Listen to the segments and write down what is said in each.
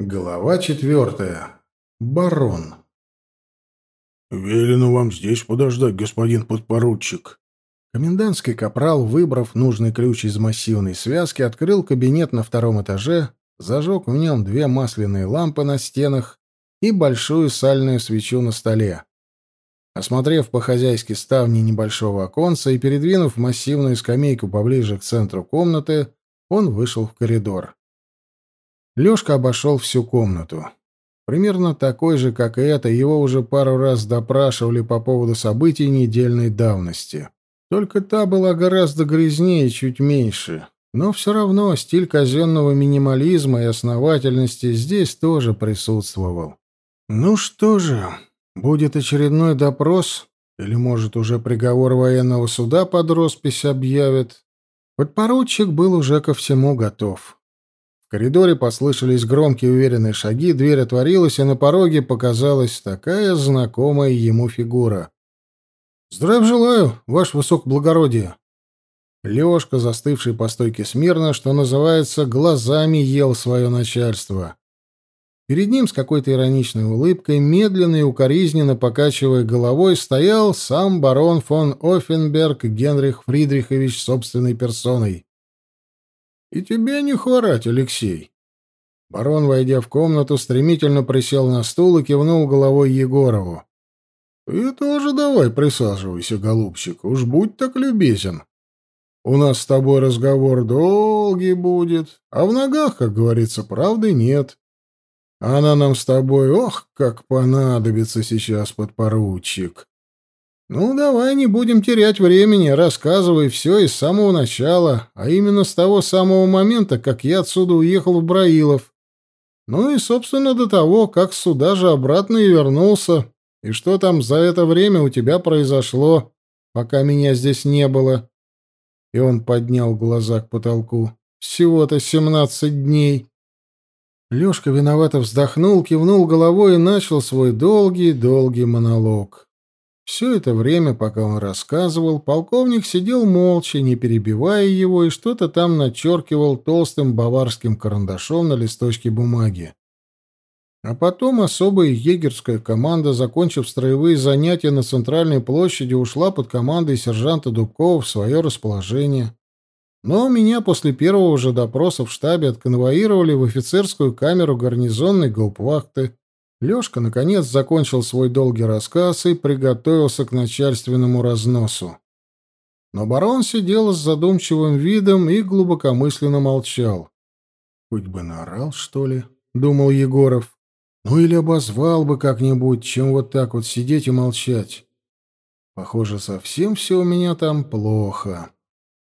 Глава четвертая. Барон. «Велено вам здесь подождать, господин подпоручик». Комендантский капрал, выбрав нужный ключ из массивной связки, открыл кабинет на втором этаже, зажег в нем две масляные лампы на стенах и большую сальную свечу на столе. Осмотрев по-хозяйски ставни небольшого оконца и передвинув массивную скамейку поближе к центру комнаты, он вышел в коридор. Лёшка обошел всю комнату. Примерно такой же, как и это, его уже пару раз допрашивали по поводу событий недельной давности. Только та была гораздо грязнее и чуть меньше. Но все равно стиль казенного минимализма и основательности здесь тоже присутствовал. Ну что же, будет очередной допрос, или, может, уже приговор военного суда под роспись объявят. Подпоручик был уже ко всему готов. В коридоре послышались громкие уверенные шаги, дверь отворилась, и на пороге показалась такая знакомая ему фигура. «Здравия желаю, ваше высокоблагородие!» Лёшка, застывший по стойке смирно, что называется, глазами ел свое начальство. Перед ним с какой-то ироничной улыбкой, медленно и укоризненно покачивая головой, стоял сам барон фон Оффенберг Генрих Фридрихович собственной персоной. И тебе не хворать, Алексей. Барон, войдя в комнату, стремительно присел на стул и кивнул головой Егорову. Ты тоже давай присаживайся, голубчик, уж будь так любезен. У нас с тобой разговор долгий будет, а в ногах, как говорится, правды нет. Она нам с тобой, ох, как понадобится сейчас, подпоручик. «Ну, давай не будем терять времени, рассказывай все из самого начала, а именно с того самого момента, как я отсюда уехал в Браилов. Ну и, собственно, до того, как сюда же обратно и вернулся, и что там за это время у тебя произошло, пока меня здесь не было». И он поднял глаза к потолку. «Всего-то семнадцать дней». Лёшка виновато вздохнул, кивнул головой и начал свой долгий-долгий монолог. Все это время, пока он рассказывал, полковник сидел молча, не перебивая его, и что-то там начеркивал толстым баварским карандашом на листочке бумаги. А потом особая егерская команда, закончив строевые занятия на центральной площади, ушла под командой сержанта Дубкова в свое расположение. Но меня после первого же допроса в штабе отконвоировали в офицерскую камеру гарнизонной гауптвахты, Лёшка, наконец, закончил свой долгий рассказ и приготовился к начальственному разносу. Но барон сидел с задумчивым видом и глубокомысленно молчал. «Хоть бы наорал, что ли?» — думал Егоров. «Ну или обозвал бы как-нибудь, чем вот так вот сидеть и молчать. Похоже, совсем все у меня там плохо».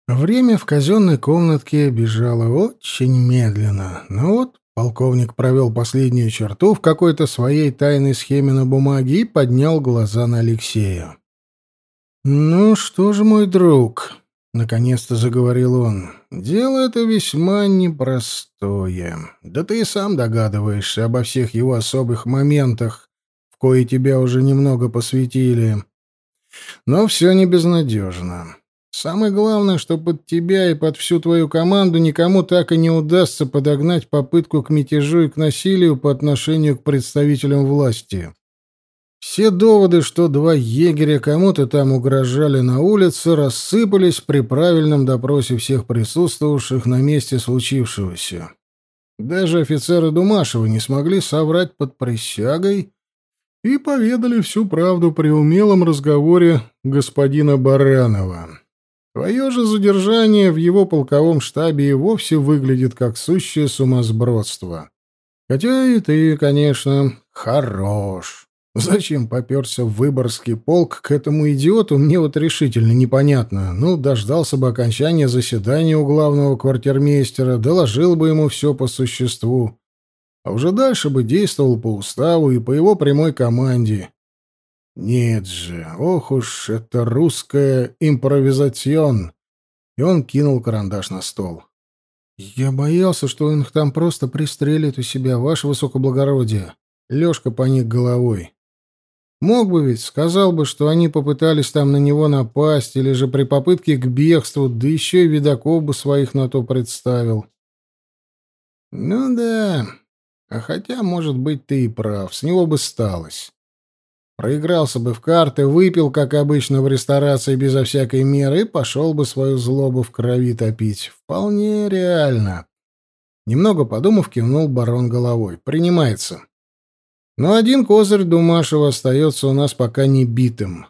Время в казенной комнатке бежало очень медленно, но вот Полковник провел последнюю черту в какой-то своей тайной схеме на бумаге и поднял глаза на Алексея. «Ну что же, мой друг», — наконец-то заговорил он, — «дело это весьма непростое. Да ты и сам догадываешься обо всех его особых моментах, в кои тебя уже немного посвятили. Но все не безнадежно. Самое главное, что под тебя и под всю твою команду никому так и не удастся подогнать попытку к мятежу и к насилию по отношению к представителям власти. Все доводы, что два егеря кому-то там угрожали на улице, рассыпались при правильном допросе всех присутствовавших на месте случившегося. Даже офицеры Думашева не смогли соврать под присягой и поведали всю правду при умелом разговоре господина Баранова. Твое же задержание в его полковом штабе и вовсе выглядит как сущее сумасбродство. Хотя и ты, конечно, хорош. Зачем поперся в Выборгский полк к этому идиоту, мне вот решительно непонятно. Ну, дождался бы окончания заседания у главного квартирмейстера, доложил бы ему все по существу. А уже дальше бы действовал по уставу и по его прямой команде. Нет же, ох уж это русская импровизацион. И он кинул карандаш на стол. Я боялся, что он их там просто пристрелит у себя, ваше высокоблагородие. Лёшка поник головой. Мог бы ведь, сказал бы, что они попытались там на него напасть, или же при попытке к бегству, да еще и видаков бы своих на то представил. Ну да, А хотя, может быть, ты и прав, с него бы сталось. Проигрался бы в карты, выпил, как обычно, в ресторации безо всякой меры, и пошел бы свою злобу в крови топить. Вполне реально. Немного подумав, кивнул барон головой. Принимается. Но один козырь Думашева остается у нас пока не битым.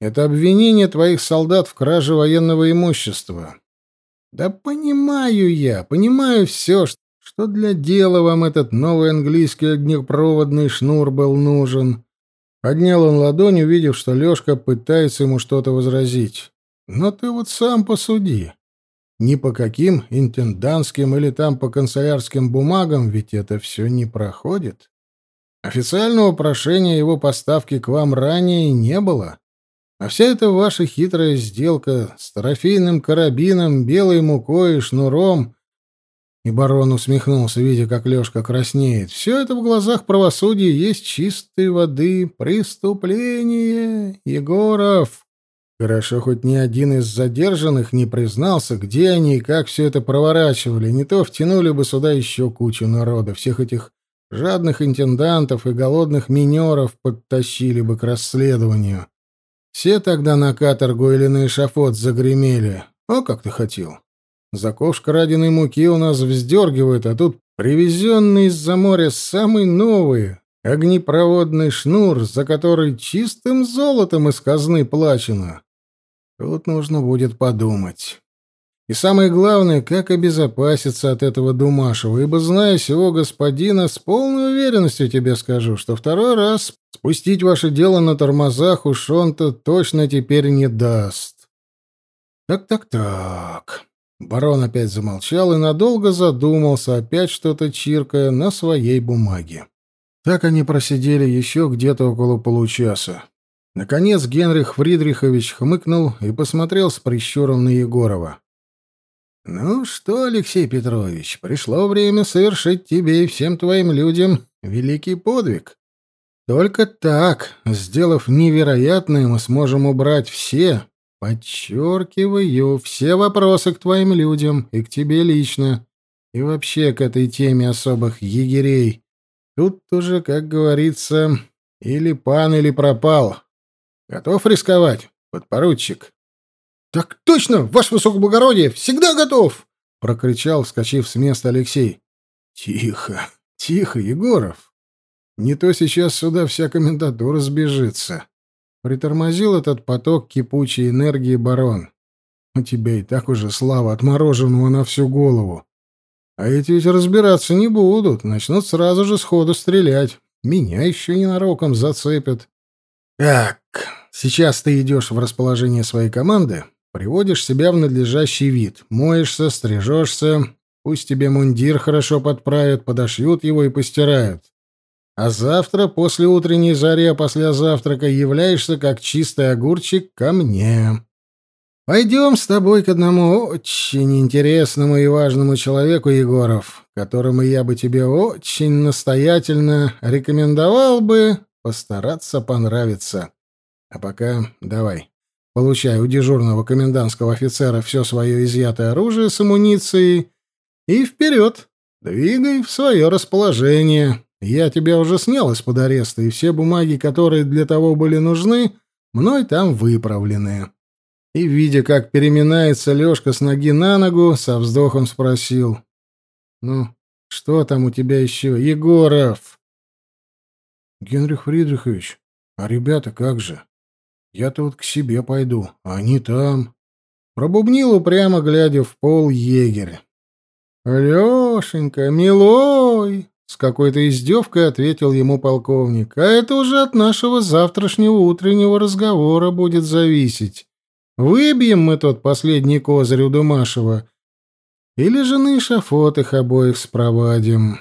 Это обвинение твоих солдат в краже военного имущества. Да понимаю я, понимаю все, что для дела вам этот новый английский огнепроводный шнур был нужен. Поднял он ладонь, увидев, что Лёшка пытается ему что-то возразить. «Но ты вот сам посуди. Ни по каким интендантским или там по канцелярским бумагам ведь это все не проходит. Официального прошения его поставки к вам ранее не было. А вся эта ваша хитрая сделка с трофейным карабином, белой мукой и шнуром и барон усмехнулся, видя, как Лёшка краснеет. Все это в глазах правосудия есть чистой воды преступление, Егоров. Хорошо, хоть ни один из задержанных не признался, где они и как все это проворачивали. Не то втянули бы сюда еще кучу народа, всех этих жадных интендантов и голодных минеров подтащили бы к расследованию. Все тогда на каторгу или на эшафот загремели. О, как ты хотел. Заков краденой муки у нас вздергивают, а тут привезенный из-за моря самый новый огнепроводный шнур, за который чистым золотом из казны плачено. Тут нужно будет подумать. И самое главное, как обезопаситься от этого Думашева, ибо, зная сего господина, с полной уверенностью тебе скажу, что второй раз спустить ваше дело на тормозах уж он-то точно теперь не даст. Так-так-так. Барон опять замолчал и надолго задумался, опять что-то чиркая на своей бумаге. Так они просидели еще где-то около получаса. Наконец Генрих Фридрихович хмыкнул и посмотрел с прищуром на Егорова. «Ну что, Алексей Петрович, пришло время совершить тебе и всем твоим людям великий подвиг. Только так, сделав невероятное, мы сможем убрать все, Подчеркиваю, все вопросы к твоим людям и к тебе лично. И вообще к этой теме особых егерей. Тут уже, как говорится, или пан, или пропал. Готов рисковать, подпоручик? — Так точно, ваше высокоблагородие, всегда готов! — прокричал, вскочив с места Алексей. — Тихо, тихо, Егоров. Не то сейчас сюда вся комендатура сбежится. Притормозил этот поток кипучей энергии барон. У тебя и так уже слава отмороженного на всю голову. А эти ведь разбираться не будут, начнут сразу же сходу стрелять. Меня еще ненароком зацепят. Так, сейчас ты идешь в расположение своей команды, приводишь себя в надлежащий вид, моешься, стрижешься, пусть тебе мундир хорошо подправят, подошьют его и постирают. А завтра, после утренней зари, а после завтрака, являешься как чистый огурчик ко мне. Пойдем с тобой к одному очень интересному и важному человеку, Егоров, которому я бы тебе очень настоятельно рекомендовал бы постараться понравиться. А пока давай, получай у дежурного комендантского офицера все свое изъятое оружие с амуницией и вперед, двигай в свое расположение». Я тебя уже снял из-под ареста, и все бумаги, которые для того были нужны, мной там выправлены. И, видя, как переминается Лёшка с ноги на ногу, со вздохом спросил. «Ну, что там у тебя еще, Егоров?» «Генрих Фридрихович, а ребята как же? Я-то вот к себе пойду, а они там...» Пробубнил упрямо, глядя в пол егерь. «Лёшенька, милой!» С какой-то издевкой ответил ему полковник. «А это уже от нашего завтрашнего утреннего разговора будет зависеть. Выбьем мы тот последний козырь у Думашева. Или же на эшафот их обоих спровадим».